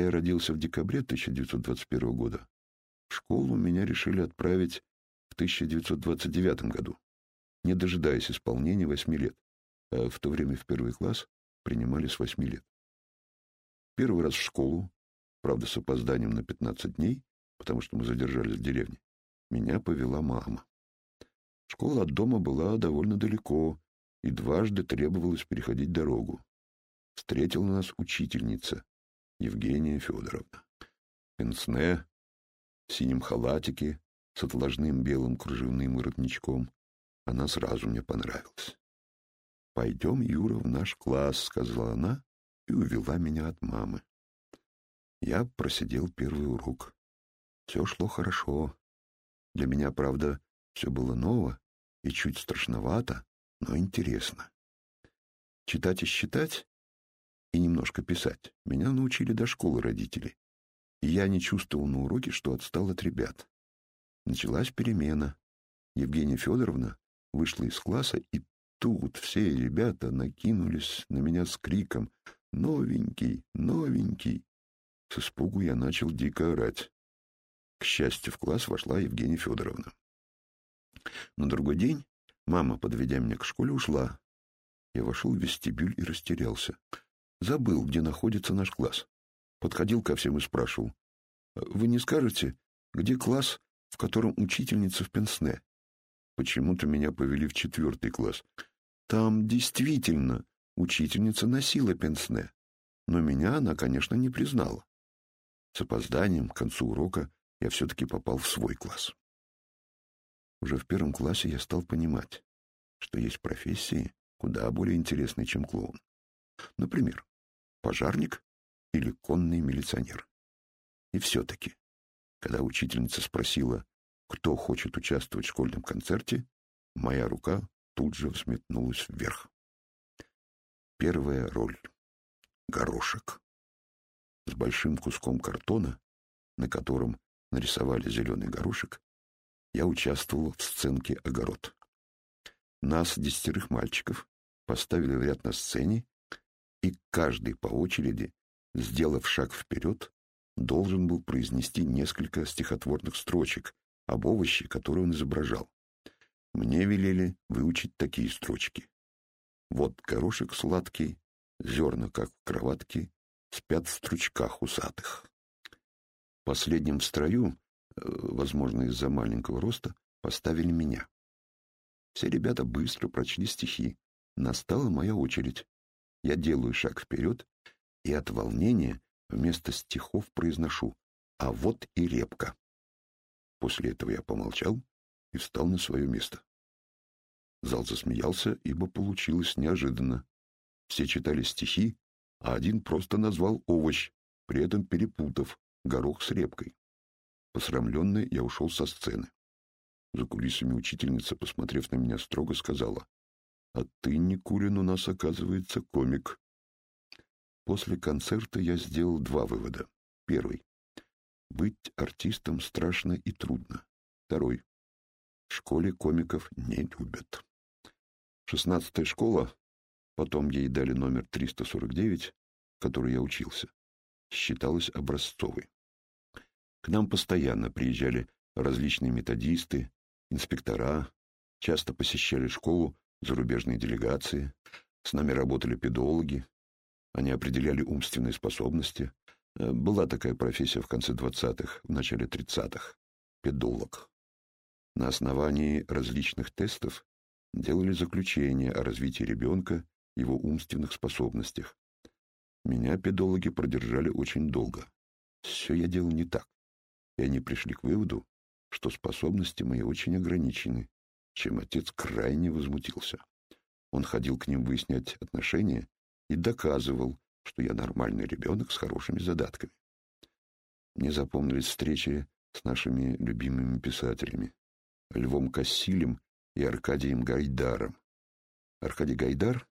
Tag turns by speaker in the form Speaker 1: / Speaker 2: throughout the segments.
Speaker 1: Хотя я родился в декабре 1921 года, в школу меня решили отправить в 1929 году, не дожидаясь исполнения восьми лет, а в то время в первый класс принимали с восьми лет. Первый раз в школу, правда с опозданием на 15 дней, потому что мы задержались в деревне, меня повела мама. Школа от дома была довольно далеко, и дважды требовалось переходить дорогу. Встретила нас учительница Евгения Федоровна. Пенсне, в синем халатике, с отложным белым кружевным воротничком. Она сразу мне понравилась. «Пойдем, Юра, в наш класс», — сказала она и увела меня от мамы. Я просидел первый урок. Все шло хорошо. Для меня, правда, все было ново и чуть страшновато, но интересно. Читать и считать и немножко писать меня научили до школы родители, я не чувствовал на уроке, что отстал от ребят. Началась перемена. Евгения Федоровна вышла из класса, и тут все ребята накинулись на меня с криком «Новенький! Новенький!». С испугу я начал дико орать. К счастью, в класс вошла Евгения Федоровна. На другой день мама, подведя меня к школе, ушла. Я вошел в вестибюль и растерялся. Забыл, где находится наш класс. Подходил ко всем и спрашивал. «Вы не скажете, где класс, в котором учительница в пенсне?» Почему-то меня повели в четвертый класс. Там действительно учительница носила пенсне, но меня она, конечно, не признала. С опозданием к концу урока я все-таки попал в свой класс. Уже в первом классе я стал понимать, что есть профессии куда более интересные, чем клоун. Например, пожарник или конный милиционер. И все-таки, когда учительница спросила, кто хочет участвовать в школьном концерте, моя рука тут же взметнулась вверх. Первая роль — горошек. С большим куском картона, на котором нарисовали зеленый горошек, я участвовал в сценке «Огород». Нас, десятерых мальчиков, поставили в ряд на сцене, и каждый по очереди, сделав шаг вперед, должен был произнести несколько стихотворных строчек об овоще, который он изображал. Мне велели выучить такие строчки. Вот горошек сладкий, зерна, как в кроватке, спят в стручках усатых. Последним в строю Э, возможно, из-за маленького роста, поставили меня. Все ребята быстро прочли стихи. Настала моя очередь. Я делаю шаг вперед и от волнения вместо стихов произношу «А вот и репка». После этого я помолчал и встал на свое место. Зал засмеялся, ибо получилось неожиданно. Все читали стихи, а один просто назвал овощ, при этом перепутав горох с репкой. Посрамленный, я ушел со сцены. За кулисами учительница, посмотрев на меня строго, сказала, «А ты, Никулин, у нас, оказывается, комик». После концерта я сделал два вывода. Первый. Быть артистом страшно и трудно. Второй. В школе комиков не любят. Шестнадцатая школа, потом ей дали номер 349, в которой я учился, считалась образцовой. К нам постоянно приезжали различные методисты, инспектора, часто посещали школу зарубежные делегации, с нами работали педологи, они определяли умственные способности. Э, была такая профессия в конце 20-х, в начале 30-х — педолог. На основании различных тестов делали заключение о развитии ребенка, его умственных способностях. Меня педологи продержали очень долго. Все я делал не так и они пришли к выводу, что способности мои очень ограничены, чем отец крайне возмутился. Он ходил к ним выяснять отношения и доказывал, что я нормальный ребенок с хорошими задатками. Мне запомнились встречи с нашими любимыми писателями Львом Кассилем и Аркадием Гайдаром. Аркадий Гайдар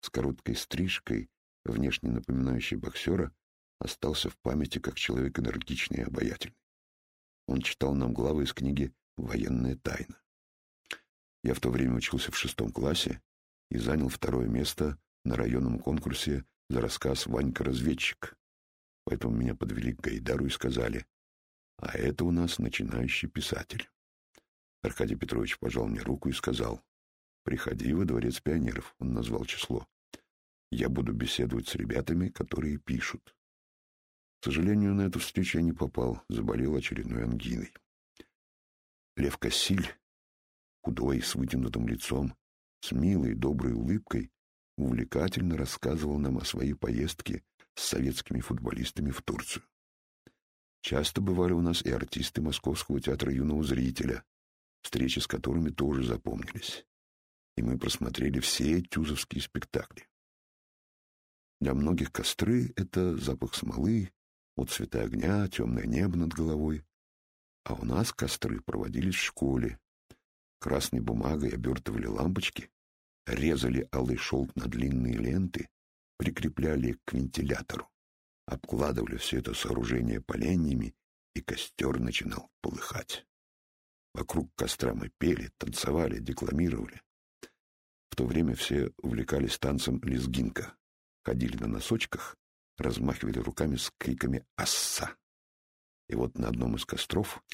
Speaker 1: с короткой стрижкой, внешне напоминающий боксера, остался в памяти как человек энергичный и обаятельный. Он читал нам главы из книги «Военная тайна». Я в то время учился в шестом классе и занял второе место на районном конкурсе за рассказ «Ванька-разведчик». Поэтому меня подвели к Гайдару и сказали, а это у нас начинающий писатель. Аркадий Петрович пожал мне руку и сказал, приходи во дворец пионеров, он назвал число. Я буду беседовать с ребятами, которые пишут. К сожалению, на эту встречу я не попал, заболел очередной ангиной. Лев Кассиль, худой, с вытянутым лицом, с милой, доброй улыбкой, увлекательно рассказывал нам о своей поездке с советскими футболистами в Турцию. Часто бывали у нас и артисты Московского театра юного зрителя, встречи с которыми тоже запомнились. И мы просмотрели все тюзовские спектакли. Для многих костры — это запах смолы, вот цвета огня, темное небо над головой. А у нас костры проводились в школе. Красной бумагой обертывали лампочки, резали алый шелк на длинные ленты, прикрепляли к вентилятору, обкладывали все это сооружение поленьями, и костер начинал полыхать. Вокруг костра мы пели, танцевали, декламировали. В то время все увлекались танцем лезгинка, ходили на носочках, размахивали руками с криками «Асса!». И вот на одном из костров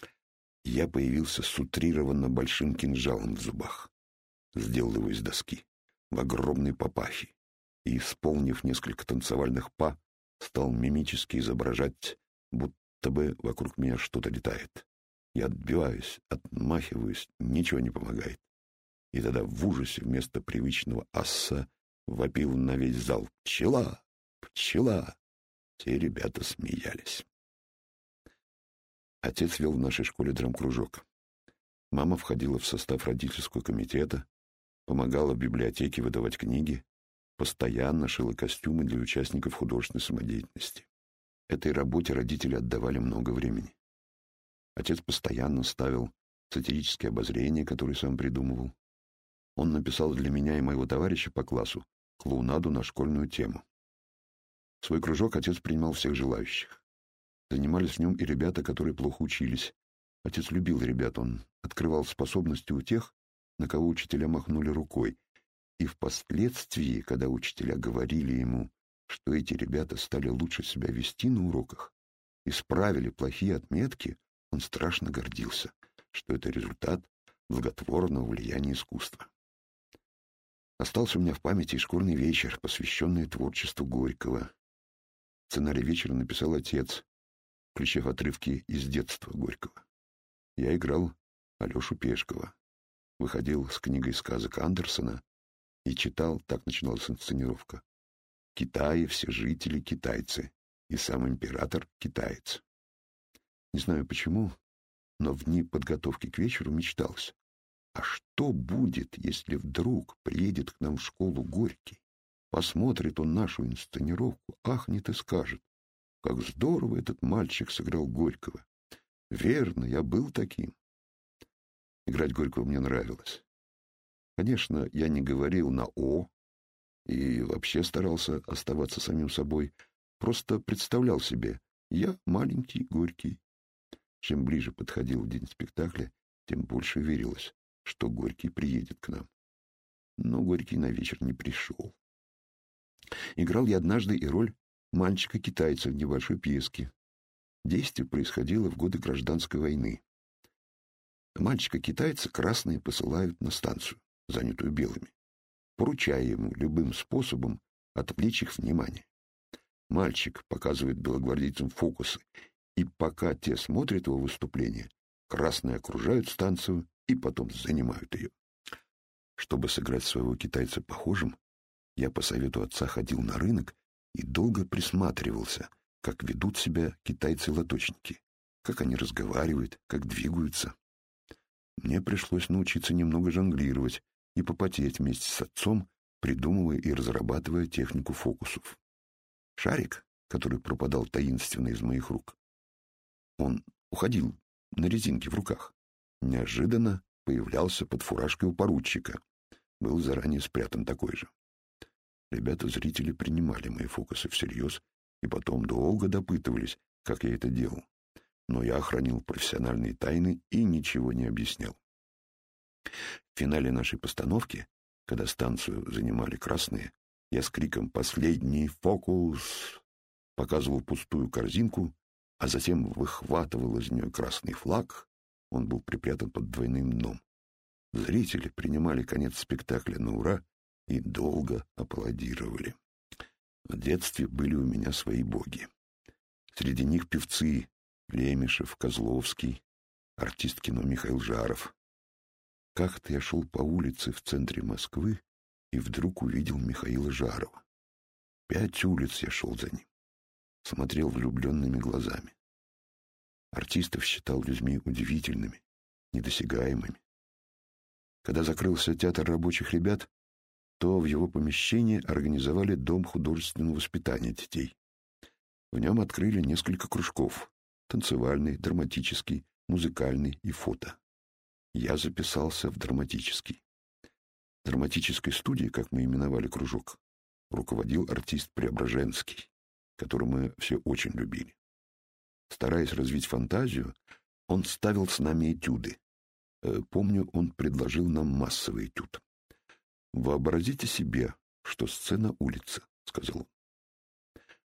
Speaker 1: я появился с утрированно большим кинжалом в зубах. Сделал его из доски, в огромной папахе, и, исполнив несколько танцевальных па, стал мимически изображать, будто бы вокруг меня что-то летает. Я отбиваюсь, отмахиваюсь, ничего не помогает. И тогда в ужасе вместо привычного асса вопил на весь зал «Пчела! Пчела!» Все ребята смеялись. Отец вел в нашей школе драмкружок. Мама входила в состав родительского комитета, помогала в библиотеке выдавать книги, постоянно шила костюмы для участников художественной самодеятельности. Этой работе родители отдавали много времени. Отец постоянно ставил сатирические обозрения, которые сам придумывал. Он написал для меня и моего товарища по классу клоунаду на школьную тему. В свой кружок отец принимал всех желающих. Занимались в нем и ребята, которые плохо учились. Отец любил ребят, он открывал способности у тех, на кого учителя махнули рукой. И впоследствии, когда учителя говорили ему, что эти ребята стали лучше себя вести на уроках, исправили плохие отметки, он страшно гордился, что это результат благотворного влияния искусства. Остался у меня в памяти школьный вечер, посвященный творчеству Горького. Сценарий вечера написал отец, включив отрывки из детства Горького. Я играл Алешу Пешкова, выходил с книгой сказок Андерсона и читал, так начиналась инсценировка. Китае все жители китайцы, и сам император китаец. Не знаю почему, но в дни подготовки к вечеру мечталось. А что будет, если вдруг приедет к нам в школу Горький? Посмотрит он нашу инсценировку, ахнет и скажет, как здорово этот мальчик сыграл Горького. Верно, я был таким. Играть Горького мне нравилось. Конечно, я не говорил на «о» и вообще старался оставаться самим собой, просто представлял себе, я маленький Горький, чем ближе подходил день спектакля, тем больше верилось, что Горький приедет к нам. Но Горький на вечер не пришел. Играл я однажды и роль мальчика-китайца в небольшой пьеске. Действие происходило в годы гражданской войны. Мальчика-китайца красные посылают на станцию, занятую белыми, поручая ему любым способом отвлечь их внимание. Мальчик показывает белогвардейцам фокусы и пока те смотрят его выступление, красные окружают станцию и потом занимают ее. Чтобы сыграть своего китайца похожим, я по совету отца ходил на рынок и долго присматривался, как ведут себя китайцы-лоточники, как они разговаривают, как двигаются. Мне пришлось научиться немного жонглировать и попотеть вместе с отцом, придумывая и разрабатывая технику фокусов. Шарик, который пропадал таинственно из моих рук, он уходил на резинке в руках. Неожиданно появлялся под фуражкой у поручика. Был заранее спрятан такой же. Ребята-зрители принимали мои фокусы всерьез и потом долго допытывались, как я это делал. Но я охранил профессиональные тайны и ничего не объяснял. В финале нашей постановки, когда станцию занимали красные, я с криком «Последний фокус!» показывал пустую корзинку, а затем выхватывал из нее красный флаг. Он был припрятан под двойным дном. Зрители принимали конец спектакля на ура и долго аплодировали. В детстве были у меня свои боги. Среди них певцы Лемешев, Козловский, артист кино Михаил Жаров. Как-то я шел по улице в центре Москвы и вдруг увидел Михаила Жарова. Пять улиц я шел за ним, смотрел влюбленными глазами. Артистов считал людьми удивительными, недосягаемыми. Когда закрылся театр рабочих ребят, то в его помещении организовали дом художественного воспитания детей. В нем открыли несколько кружков — танцевальный, драматический, музыкальный и фото. Я записался в драматический. Драматической студии, как мы именовали кружок, руководил артист Преображенский, которого мы все очень любили. Стараясь развить фантазию, он ставил с нами этюды. Э, помню, он предложил нам массовый этюд. «Вообразите себе, что сцена улицы», — сказал он.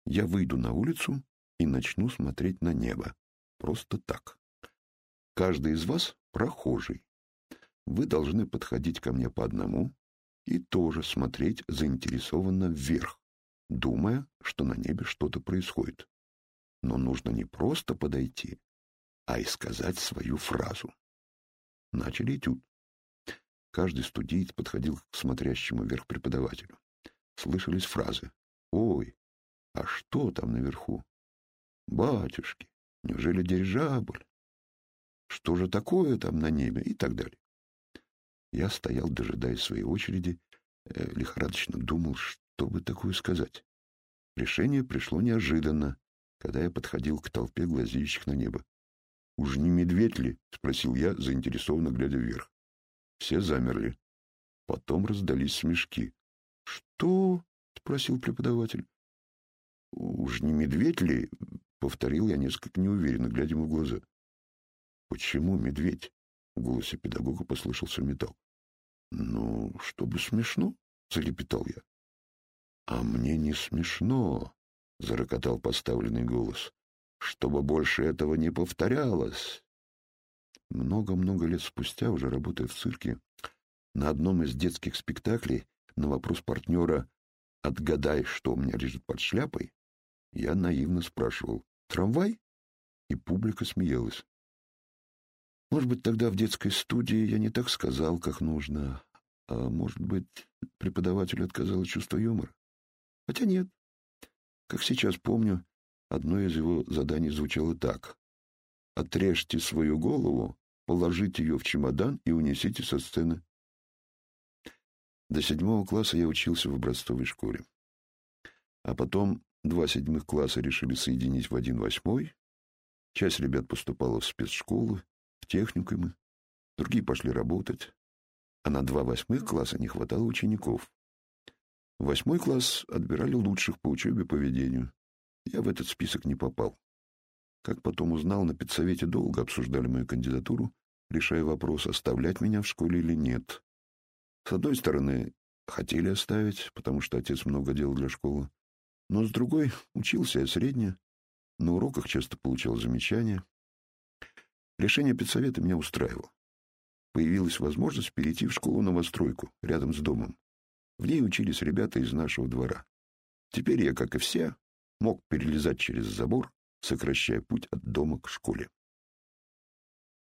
Speaker 1: «Я выйду на улицу и начну смотреть на небо. Просто так. Каждый из вас — прохожий. Вы должны подходить ко мне по одному и тоже смотреть заинтересованно вверх, думая, что на небе что-то происходит. Но нужно не просто подойти, а и сказать свою фразу. Начали этюд. Каждый студиец подходил к смотрящему вверх преподавателю. Слышались фразы. «Ой, а что там наверху? Батюшки, неужели дирижабль? Что же такое там на небе?» И так далее. Я стоял, дожидаясь своей очереди, э, лихорадочно думал, что бы такое сказать. Решение пришло неожиданно, когда я подходил к толпе глазеющих на небо. «Уж не медведь ли?» — спросил я, заинтересованно глядя вверх. Все замерли. Потом раздались смешки. «Что?» — спросил преподаватель. «Уж не медведь ли?» — повторил я несколько неуверенно, глядя ему в глаза. «Почему медведь?» — в голосе педагога послышался металл. «Ну, чтобы смешно», — залепетал я. «А мне не смешно», — зарокотал поставленный голос. «Чтобы больше этого не повторялось. Много-много лет спустя, уже работая в цирке, на одном из детских спектаклей на вопрос партнера «Отгадай, что у меня лежит под шляпой», я наивно спрашивал «Трамвай?» И публика смеялась. Может быть, тогда в детской студии я не так сказал, как нужно, а может быть, преподавателю отказало чувство юмора. Хотя нет. Как сейчас помню, одно из его заданий звучало так. Отрежьте свою голову, положите ее в чемодан и унесите со сцены. До седьмого класса я учился в образцовой школе. А потом два седьмых класса решили соединить в один восьмой. Часть ребят поступала в спецшколы, в техникумы, другие пошли работать. А на два восьмых класса не хватало учеников. В восьмой класс отбирали лучших по учебе поведению. Я в этот список не попал. Как потом узнал, на педсовете долго обсуждали мою кандидатуру, решая вопрос, оставлять меня в школе или нет. С одной стороны, хотели оставить, потому что отец много делал для школы. Но с другой, учился я средне, на уроках часто получал замечания. Решение педсовета меня устраивало. Появилась возможность перейти в школу-новостройку, рядом с домом. В ней учились ребята из нашего двора. Теперь я, как и все, мог перелезать через забор сокращая путь от дома к школе.